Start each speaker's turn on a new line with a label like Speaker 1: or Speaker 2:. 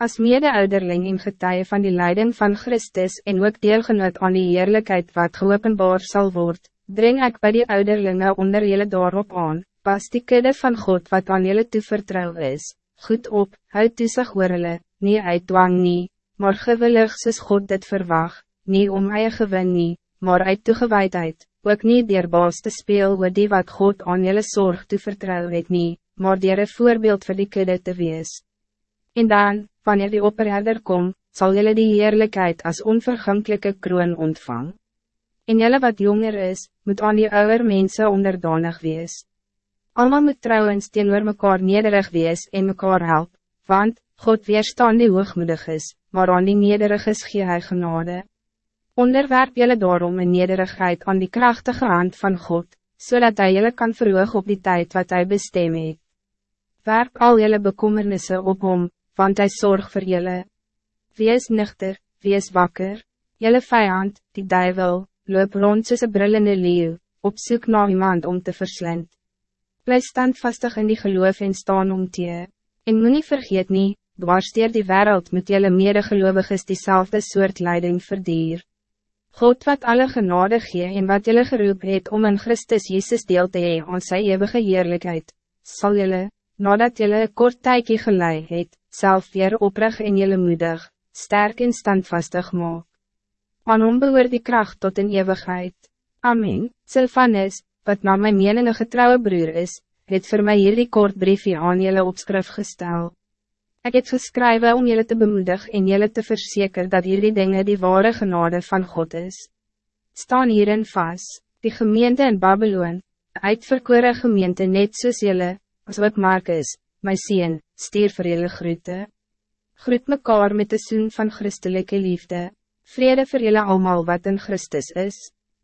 Speaker 1: Als mede-ouderling en getuie van die leiding van Christus en ook deelgenoot aan die eerlijkheid wat geopenbaar zal worden, breng ik bij die ouderlinge onder jullie daarop aan, pas die kudde van God wat aan jullie toevertrouw is, goed op, houd toesig oor hulle, nie uit dwang nie, maar gewillig soos God dit verwag, nie om eie gewin nie, maar uit toegewijdheid, ook nie dier baas te speel oor die wat God aan jullie zorg toevertrouw het nie, maar dier een voorbeeld vir die kudde te wees. En dan, wanneer die opperherder kom, zal jullie die heerlijkheid als onvergankelijke kroon ontvang. En jullie wat jonger is, moet aan die ouder mensen onderdanig wees. Allemaal moet trouwens teenoor mekaar nederig wees en mekaar help, want, God weerstaan die hoogmoedig is, maar aan die nederig is gee hy genade. Onderwerp jullie daarom in nederigheid aan die krachtige hand van God, zodat hij jullie kan verhoog op die tijd wat hij bestem het. Werp al jullie bekommernissen op hom, want hij zorg voor jullie. Wees nuchter, wees wakker, jullie vijand, die duivel, loop rond een brillende leeuw, op zoek naar iemand om te verslind. Blijf standvastig in die geloof en staan om te. En moet niet vergeet nie, dwarsteer die wereld met jullie medegeloovig is diezelfde soort leiding verdier. God wat alle genade gee en wat jullie geroep het om in Christus Jezus deel te hee aan sy eeuwige heerlijkheid, sal jullie, nadat jullie een kort tijdje gelei het, self weer oprig en jullie moedig, sterk en standvastig maak. Aan hom behoor die kracht tot in eeuwigheid. Amen. Sylvanus, wat na my mening een getrouwe broer is, het voor mij hierdie kort briefje aan jullie opskrif gestel. Ik heb geschreven om jullie te bemoedigen en jullie te verzekeren dat jullie dingen die ware genade van God is. Staan hierin vast, die gemeente in Babylon, uitverkore gemeente net soos jullie, as wat Marcus, my sien, stier vir jullie groete. Groet mekaar met de zoen van christelijke liefde, vrede voor jullie allemaal wat in Christus is.